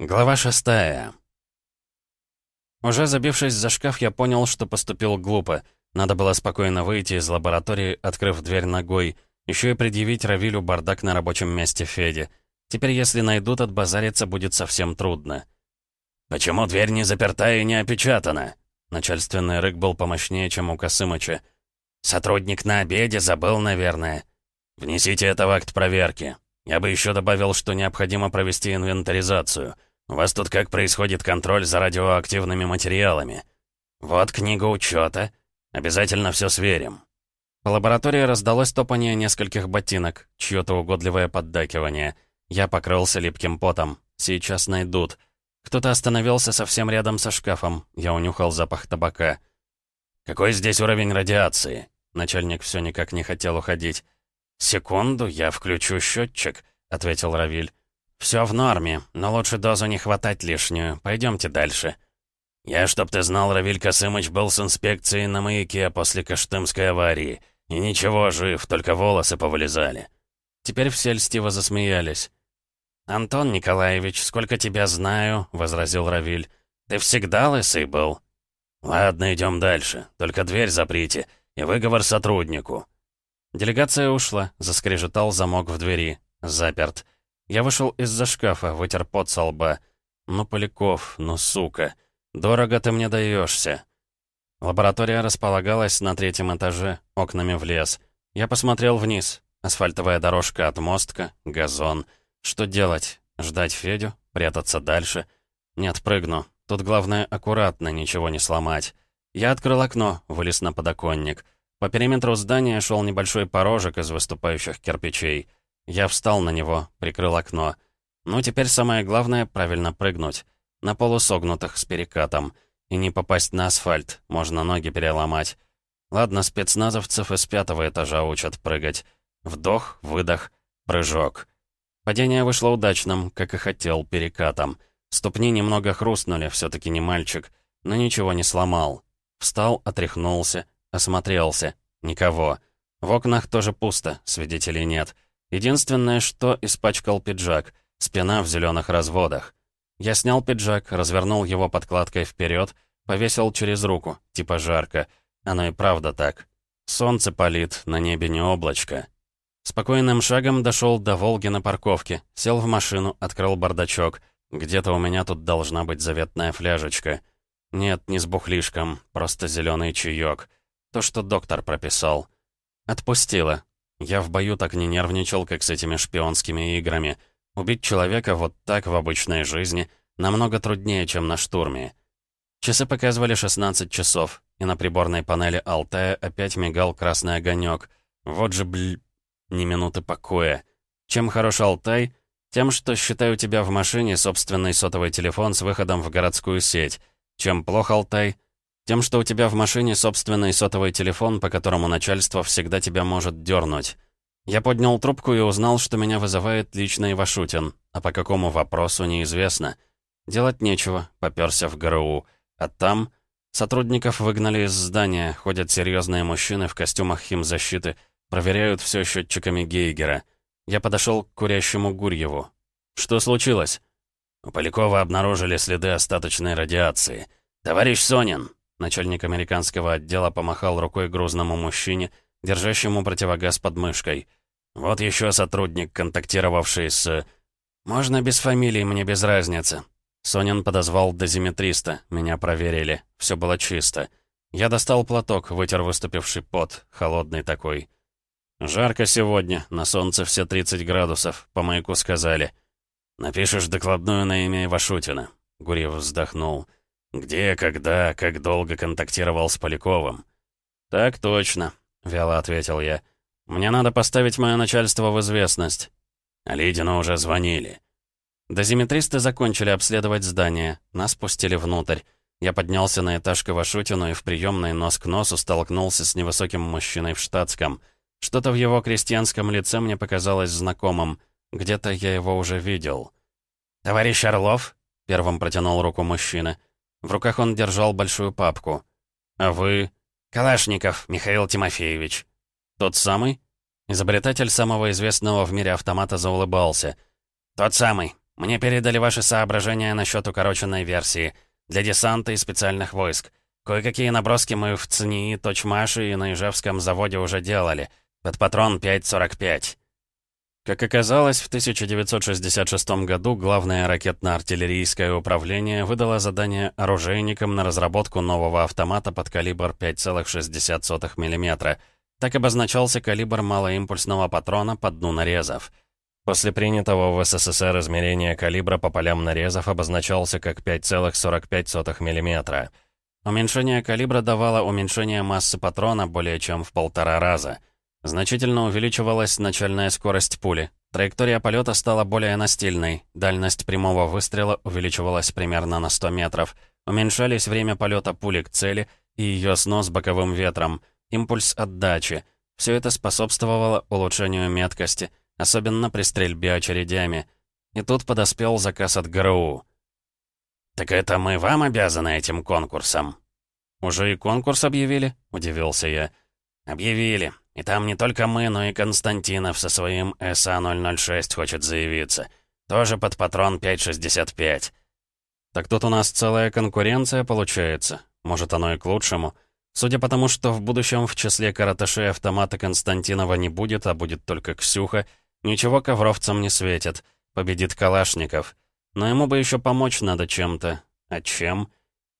Глава шестая. Уже забившись за шкаф, я понял, что поступил глупо. Надо было спокойно выйти из лаборатории, открыв дверь ногой, еще и предъявить Равилю бардак на рабочем месте Феди. Теперь, если найдут, отбазариться будет совсем трудно. «Почему дверь не заперта и не опечатана?» Начальственный рык был помощнее, чем у Косымыча. «Сотрудник на обеде забыл, наверное. Внесите это в акт проверки. Я бы еще добавил, что необходимо провести инвентаризацию. У вас тут как происходит контроль за радиоактивными материалами? Вот книга учета. Обязательно все сверим. По лаборатории раздалось топание нескольких ботинок, чье-то угодливое поддакивание. Я покрылся липким потом. Сейчас найдут. Кто-то остановился совсем рядом со шкафом. Я унюхал запах табака. «Какой здесь уровень радиации?» Начальник все никак не хотел уходить. «Секунду, я включу счетчик», — ответил Равиль. «Все в норме, но лучше дозу не хватать лишнюю. Пойдемте дальше». «Я, чтоб ты знал, Равиль Косымыч был с инспекцией на маяке после Каштымской аварии. И ничего, жив, только волосы повылезали». Теперь все льстиво засмеялись. «Антон Николаевич, сколько тебя знаю», — возразил Равиль. «Ты всегда лысый был?» «Ладно, идем дальше. Только дверь заприте. И выговор сотруднику». Делегация ушла, заскрежетал замок в двери. Заперт. Я вышел из-за шкафа, вытер пот со лба. «Ну, Поляков, ну, сука. Дорого ты мне даешься. Лаборатория располагалась на третьем этаже, окнами в лес. Я посмотрел вниз. Асфальтовая дорожка от мостка, газон. Что делать? Ждать Федю? Прятаться дальше? Нет, прыгну. Тут главное аккуратно, ничего не сломать. Я открыл окно, вылез на подоконник. По периметру здания шел небольшой порожек из выступающих кирпичей. Я встал на него, прикрыл окно. Ну, теперь самое главное — правильно прыгнуть. На полусогнутых, с перекатом. И не попасть на асфальт, можно ноги переломать. Ладно, спецназовцев из пятого этажа учат прыгать. Вдох, выдох, прыжок. Падение вышло удачным, как и хотел, перекатом. Ступни немного хрустнули, все таки не мальчик, но ничего не сломал. Встал, отряхнулся, Осмотрелся. Никого. В окнах тоже пусто, свидетелей нет. Единственное, что испачкал пиджак. Спина в зеленых разводах. Я снял пиджак, развернул его подкладкой вперед, повесил через руку, типа жарко. Оно и правда так. Солнце палит, на небе не облачко. Спокойным шагом дошел до Волги на парковке, сел в машину, открыл бардачок. Где-то у меня тут должна быть заветная фляжечка. Нет, не с бухлишком, просто зеленый чаек. То, что доктор прописал. Отпустила. Я в бою так не нервничал, как с этими шпионскими играми. Убить человека вот так в обычной жизни намного труднее, чем на штурме. Часы показывали 16 часов, и на приборной панели Алтая опять мигал красный огонек. Вот же, бль... ни минуты покоя. Чем хорош Алтай? Тем, что считаю тебя в машине собственный сотовый телефон с выходом в городскую сеть. Чем плох Алтай? Тем, что у тебя в машине собственный сотовый телефон, по которому начальство всегда тебя может дернуть. Я поднял трубку и узнал, что меня вызывает лично Ивашутин, а по какому вопросу неизвестно. Делать нечего, попёрся в ГРУ. А там... Сотрудников выгнали из здания, ходят серьезные мужчины в костюмах химзащиты, проверяют все счетчиками Гейгера. Я подошел к курящему Гурьеву. «Что случилось?» У Полякова обнаружили следы остаточной радиации. «Товарищ Сонин, Начальник американского отдела помахал рукой грузному мужчине, держащему противогаз под мышкой. «Вот еще сотрудник, контактировавший с...» «Можно без фамилии, мне без разницы». Сонин подозвал дозиметриста, меня проверили, все было чисто. Я достал платок, вытер выступивший пот, холодный такой. «Жарко сегодня, на солнце все 30 градусов, по маяку сказали». «Напишешь докладную на имя Ивашутина», — Гурьев вздохнул. «Где, когда, как долго контактировал с Поляковым?» «Так точно», — вяло ответил я. «Мне надо поставить мое начальство в известность». Лидину уже звонили. Дозиметристы закончили обследовать здание. Нас пустили внутрь. Я поднялся на этаж к Ивашутину и в приемной нос к носу столкнулся с невысоким мужчиной в штатском. Что-то в его крестьянском лице мне показалось знакомым. Где-то я его уже видел. «Товарищ Орлов?» — первым протянул руку мужчина. В руках он держал большую папку. «А вы...» «Калашников Михаил Тимофеевич». «Тот самый?» Изобретатель самого известного в мире автомата заулыбался. «Тот самый. Мне передали ваши соображения насчет укороченной версии для десанта и специальных войск. Кое-какие наброски мы в ЦНИ, Точмаше и на Ижевском заводе уже делали. Под патрон 5.45. Как оказалось, в 1966 году Главное ракетно-артиллерийское управление выдало задание оружейникам на разработку нового автомата под калибр 5,60 мм. Так обозначался калибр малоимпульсного патрона по дну нарезов. После принятого в СССР измерения калибра по полям нарезов обозначался как 5,45 мм. Уменьшение калибра давало уменьшение массы патрона более чем в полтора раза — Значительно увеличивалась начальная скорость пули. Траектория полета стала более настильной. Дальность прямого выстрела увеличивалась примерно на 100 метров. Уменьшались время полета пули к цели и ее снос боковым ветром, импульс отдачи. Все это способствовало улучшению меткости, особенно при стрельбе очередями. И тут подоспел заказ от ГРУ. «Так это мы вам обязаны этим конкурсом?» «Уже и конкурс объявили?» — удивился я. «Объявили. И там не только мы, но и Константинов со своим СА-006 хочет заявиться. Тоже под патрон 5.65. Так тут у нас целая конкуренция получается. Может, оно и к лучшему. Судя по тому, что в будущем в числе каратышей автомата Константинова не будет, а будет только Ксюха, ничего ковровцам не светит. Победит Калашников. Но ему бы еще помочь надо чем-то. А чем?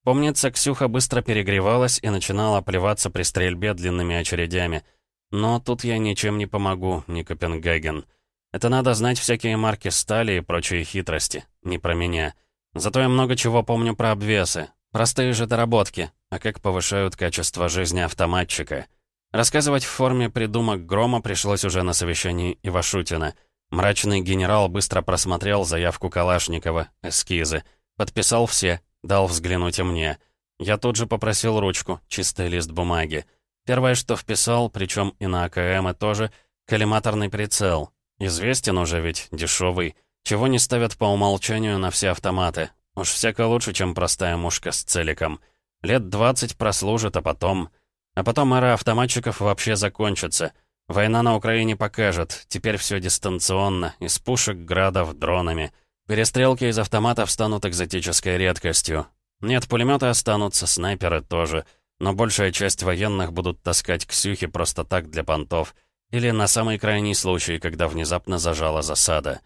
Помнится, Ксюха быстро перегревалась и начинала плеваться при стрельбе длинными очередями. Но тут я ничем не помогу, не Копенгаген. Это надо знать всякие марки стали и прочие хитрости. Не про меня. Зато я много чего помню про обвесы. Простые же доработки. А как повышают качество жизни автоматчика. Рассказывать в форме придумок грома пришлось уже на совещании Ивашутина. Мрачный генерал быстро просмотрел заявку Калашникова, эскизы. Подписал все, дал взглянуть и мне. Я тут же попросил ручку, чистый лист бумаги. Первое, что вписал, причем и на АКМ тоже, коллиматорный прицел. Известен уже ведь, дешевый. Чего не ставят по умолчанию на все автоматы. Уж всяко лучше, чем простая мушка с целиком. Лет 20 прослужит, а потом... А потом эра автоматчиков вообще закончится. Война на Украине покажет. Теперь все дистанционно, из пушек, градов, дронами. Перестрелки из автоматов станут экзотической редкостью. Нет, пулеметы останутся, снайперы тоже — но большая часть военных будут таскать Ксюхи просто так для понтов, или на самый крайний случай, когда внезапно зажала засада.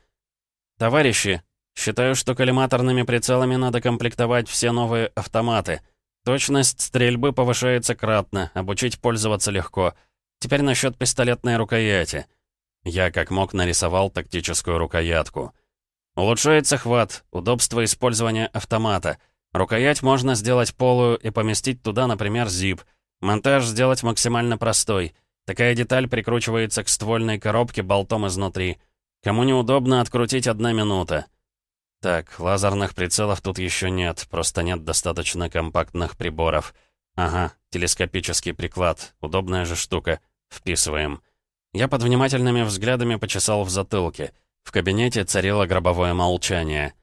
«Товарищи, считаю, что коллиматорными прицелами надо комплектовать все новые автоматы. Точность стрельбы повышается кратно, обучить пользоваться легко. Теперь насчет пистолетной рукояти». Я как мог нарисовал тактическую рукоятку. Улучшается хват, удобство использования автомата — Рукоять можно сделать полую и поместить туда, например, зип. Монтаж сделать максимально простой. Такая деталь прикручивается к ствольной коробке болтом изнутри. Кому неудобно, открутить одна минута. Так, лазерных прицелов тут еще нет, просто нет достаточно компактных приборов. Ага, телескопический приклад, удобная же штука. Вписываем. Я под внимательными взглядами почесал в затылке. В кабинете царило гробовое молчание.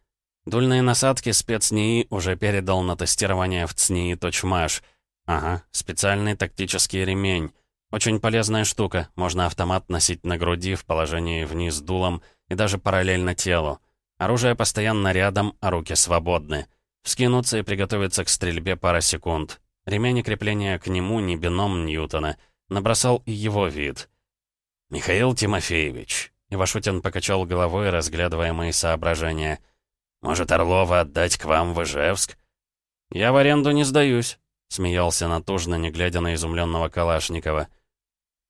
Дульные насадки спецнии уже передал на тестирование в ЦНИИ Точмаш. Ага, специальный тактический ремень. Очень полезная штука, можно автомат носить на груди в положении вниз дулом и даже параллельно телу. Оружие постоянно рядом, а руки свободны. Вскинуться и приготовиться к стрельбе пара секунд. Ремень и крепление к нему не бином Ньютона. Набросал и его вид. «Михаил Тимофеевич», — Ивашутин покачал головой, разглядывая мои соображения — может, Орлова отдать к вам в Ижевск?» «Я в аренду не сдаюсь», — смеялся натужно, не глядя на изумленного Калашникова.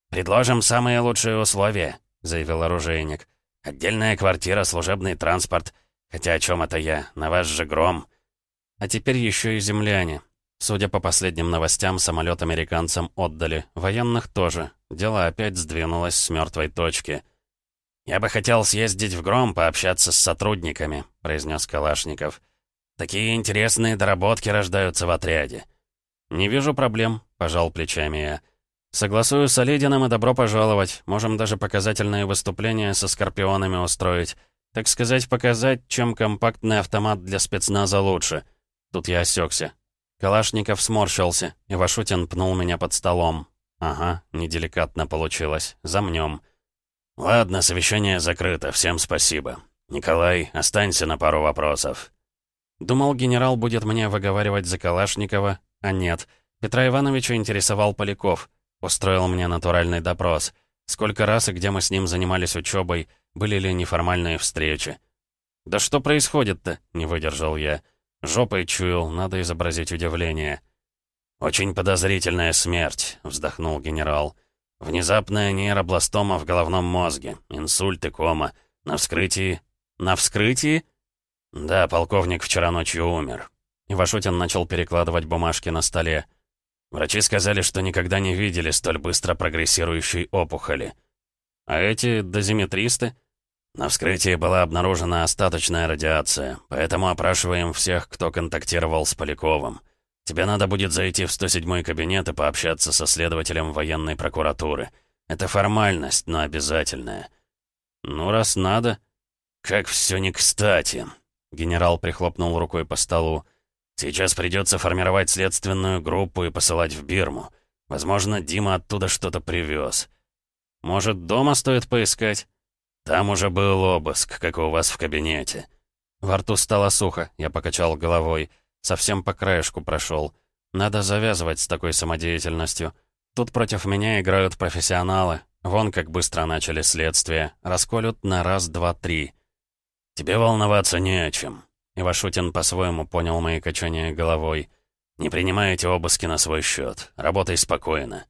«Предложим самые лучшие условия», — заявил оружейник. «Отдельная квартира, служебный транспорт. Хотя о чем это я? На вас же гром». А теперь еще и земляне. Судя по последним новостям, самолет американцам отдали. Военных тоже. Дело опять сдвинулось с мертвой точки. «Я бы хотел съездить в Гром, пообщаться с сотрудниками», — произнес Калашников. «Такие интересные доработки рождаются в отряде». «Не вижу проблем», — пожал плечами я. «Согласую с Олединым и добро пожаловать. Можем даже показательные выступления со скорпионами устроить. Так сказать, показать, чем компактный автомат для спецназа лучше». Тут я осекся. Калашников сморщился, и Вашутин пнул меня под столом. «Ага, неделикатно получилось. Замнем». «Ладно, совещание закрыто, всем спасибо. «Николай, останься на пару вопросов». Думал, генерал будет мне выговаривать за Калашникова, а нет. Петра Ивановича интересовал Поляков. Устроил мне натуральный допрос. Сколько раз и где мы с ним занимались учебой, были ли неформальные встречи. «Да что происходит-то?» — не выдержал я. Жопой чуял, надо изобразить удивление. «Очень подозрительная смерть», — вздохнул генерал. «Внезапная нейробластома в головном мозге, инсульт и кома. На вскрытии...» «На вскрытии?» «Да, полковник вчера ночью умер». Ивашутин начал перекладывать бумажки на столе. Врачи сказали, что никогда не видели столь быстро прогрессирующей опухоли. А эти дозиметристы? На вскрытии была обнаружена остаточная радиация, поэтому опрашиваем всех, кто контактировал с Поляковым. Тебе надо будет зайти в 107-й кабинет и пообщаться со следователем военной прокуратуры. Это формальность, но обязательная. Ну, раз надо. Как все не кстати. Генерал прихлопнул рукой по столу. Сейчас придется формировать следственную группу и посылать в Бирму. Возможно, Дима оттуда что-то привез. Может, дома стоит поискать? Там уже был обыск, как у вас в кабинете. Во рту стало сухо, я покачал головой. Совсем по краешку прошел. Надо завязывать с такой самодеятельностью. Тут против меня играют профессионалы. Вон как быстро начали следствие. Расколют на раз, два, три. Тебе волноваться не о чем. Ивашутин по-своему понял мои качания головой. «Не принимайте обыски на свой счет. Работай спокойно».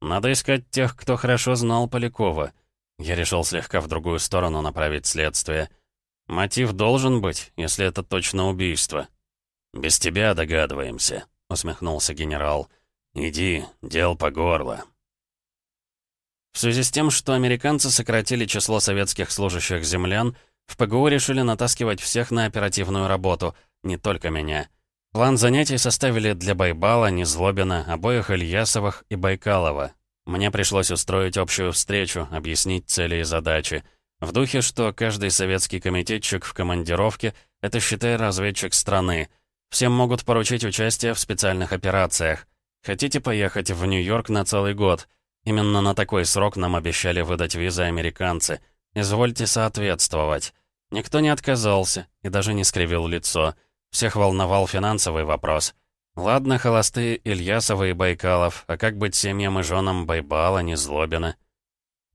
«Надо искать тех, кто хорошо знал Полякова». Я решил слегка в другую сторону направить следствие. «Мотив должен быть, если это точно убийство». «Без тебя догадываемся», — усмехнулся генерал. «Иди, дел по горло». В связи с тем, что американцы сократили число советских служащих землян, в ПГУ решили натаскивать всех на оперативную работу, не только меня. План занятий составили для Байбала, Незлобина, обоих Ильясовых и Байкалова. Мне пришлось устроить общую встречу, объяснить цели и задачи. В духе, что каждый советский комитетчик в командировке — это, считай, разведчик страны. Всем могут поручить участие в специальных операциях. Хотите поехать в Нью-Йорк на целый год? Именно на такой срок нам обещали выдать визы американцы. Извольте соответствовать. Никто не отказался и даже не скривил лицо. Всех волновал финансовый вопрос. Ладно, холостые Ильясова и Байкалов, а как быть семьям и женам Байбала, Незлобина?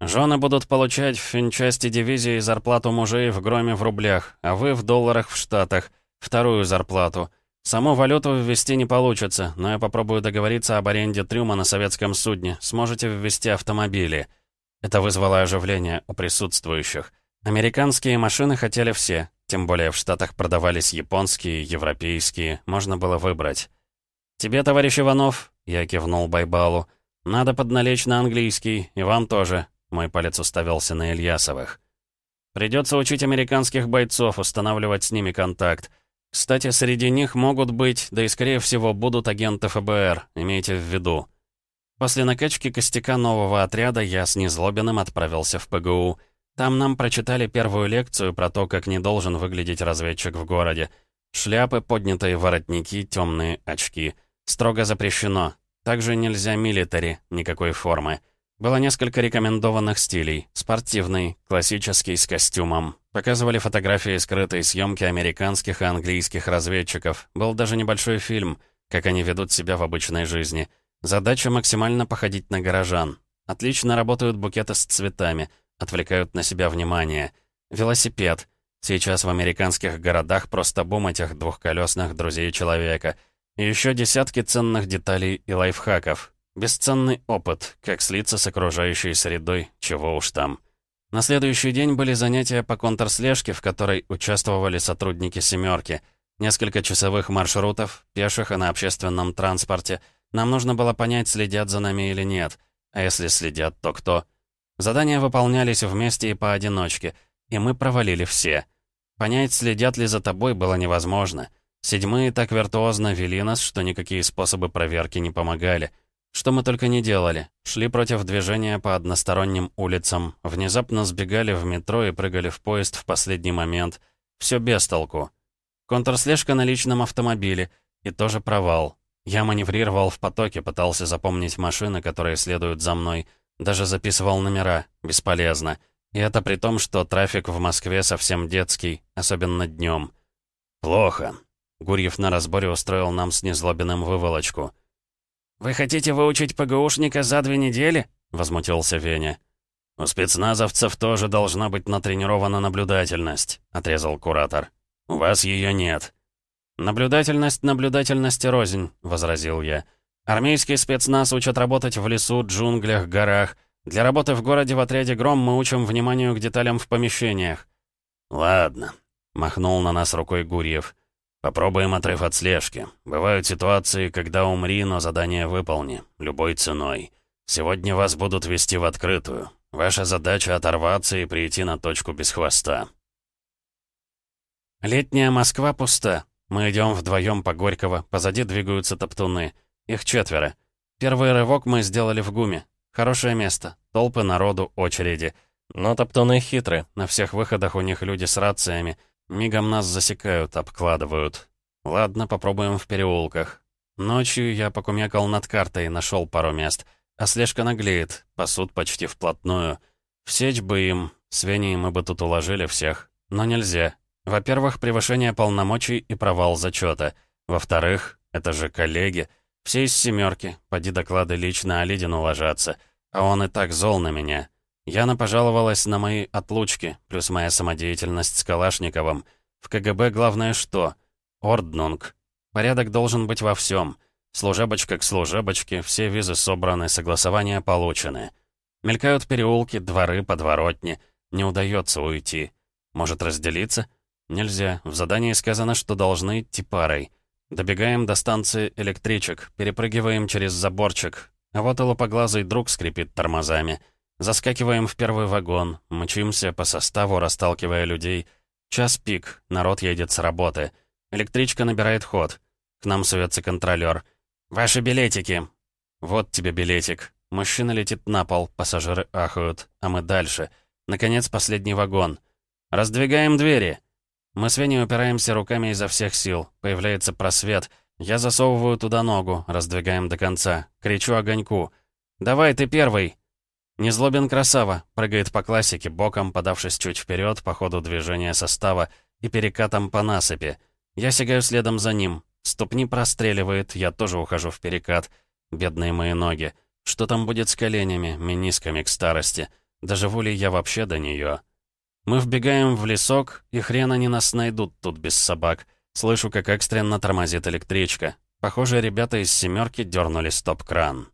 Жены будут получать в финчасти дивизии зарплату мужей в громе в рублях, а вы в долларах в Штатах, вторую зарплату. Саму валюту ввести не получится, но я попробую договориться об аренде трюма на советском судне. Сможете ввести автомобили. Это вызвало оживление у присутствующих. Американские машины хотели все, тем более в Штатах продавались японские, европейские, можно было выбрать. «Тебе, товарищ Иванов», — я кивнул Байбалу, — «надо подналечь на английский, и вам тоже», — мой палец уставился на Ильясовых. «Придется учить американских бойцов, устанавливать с ними контакт. Кстати, среди них могут быть, да и скорее всего будут агенты ФБР, имейте в виду». После накачки костяка нового отряда я с Незлобиным отправился в ПГУ — там нам прочитали первую лекцию про то, как не должен выглядеть разведчик в городе. Шляпы, поднятые воротники, темные очки. Строго запрещено. Также нельзя милитари, никакой формы. Было несколько рекомендованных стилей. Спортивный, классический с костюмом. Показывали фотографии скрытой съемки американских и английских разведчиков. Был даже небольшой фильм, как они ведут себя в обычной жизни. Задача максимально походить на горожан. Отлично работают букеты с цветами — отвлекают на себя внимание. Велосипед. Сейчас в американских городах просто бум этих двухколесных друзей человека. И еще десятки ценных деталей и лайфхаков. Бесценный опыт, как слиться с окружающей средой, чего уж там. На следующий день были занятия по контрслежке, в которой участвовали сотрудники «семерки». Несколько часовых маршрутов, пеших и на общественном транспорте. Нам нужно было понять, следят за нами или нет. А если следят, то кто? Задания выполнялись вместе и поодиночке, и мы провалили все. Понять, следят ли за тобой, было невозможно. Седьмые так виртуозно вели нас, что никакие способы проверки не помогали. Что мы только не делали. Шли против движения по односторонним улицам, внезапно сбегали в метро и прыгали в поезд в последний момент. Все без толку. Контрслежка на личном автомобиле. И тоже провал. Я маневрировал в потоке, пытался запомнить машины, которые следуют за мной — даже записывал номера. Бесполезно. И это при том, что трафик в Москве совсем детский, особенно днем. «Плохо». Гурьев на разборе устроил нам с Незлобиным выволочку. «Вы хотите выучить ПГУшника за две недели?» — возмутился Веня. «У спецназовцев тоже должна быть натренирована наблюдательность», — отрезал куратор. «У вас ее нет». «Наблюдательность наблюдательности рознь», — возразил я. «Армейский спецназ учат работать в лесу, джунглях, горах. Для работы в городе в отряде «Гром» мы учим вниманию к деталям в помещениях». «Ладно», — махнул на нас рукой Гурьев. «Попробуем отрыв от слежки. Бывают ситуации, когда умри, но задание выполни. Любой ценой. Сегодня вас будут вести в открытую. Ваша задача — оторваться и прийти на точку без хвоста». Летняя Москва пуста. Мы идем вдвоем по Горького, позади двигаются топтуны. Их четверо. Первый рывок мы сделали в ГУМе. Хорошее место. Толпы народу, очереди. Но топтуны хитры. На всех выходах у них люди с рациями. Мигом нас засекают, обкладывают. Ладно, попробуем в переулках. Ночью я покумекал над картой, нашел пару мест. А слежка наглеет, пасут почти вплотную. Всечь бы им, с мы бы тут уложили всех. Но нельзя. Во-первых, превышение полномочий и провал зачета. Во-вторых, это же коллеги. Все из семерки, поди доклады лично Алидину ложатся. А он и так зол на меня. Яна пожаловалась на мои отлучки, плюс моя самодеятельность с Калашниковым. В КГБ главное что? Орднунг. Порядок должен быть во всем. Служебочка к служебочке, все визы собраны, согласования получены. Мелькают переулки, дворы, подворотни. Не удается уйти. Может разделиться? Нельзя. В задании сказано, что должны идти парой. Добегаем до станции электричек, перепрыгиваем через заборчик. А вот и лопоглазый друг скрипит тормозами. Заскакиваем в первый вагон, мчимся по составу, расталкивая людей. Час пик, народ едет с работы. Электричка набирает ход. К нам суется контролер. «Ваши билетики!» «Вот тебе билетик». Мужчина летит на пол, пассажиры ахают, а мы дальше. Наконец, последний вагон. «Раздвигаем двери!» Мы с Веней упираемся руками изо всех сил. Появляется просвет. Я засовываю туда ногу, раздвигаем до конца. Кричу огоньку. «Давай, ты первый!» Незлобин красава, прыгает по классике, боком подавшись чуть вперед по ходу движения состава и перекатом по насыпи. Я сигаю следом за ним. Ступни простреливает, я тоже ухожу в перекат. Бедные мои ноги. Что там будет с коленями, менисками к старости? Доживу ли я вообще до нее? Мы вбегаем в лесок, и хрен они нас найдут тут без собак. Слышу, как экстренно тормозит электричка. Похоже, ребята из «семерки» дернули стоп-кран.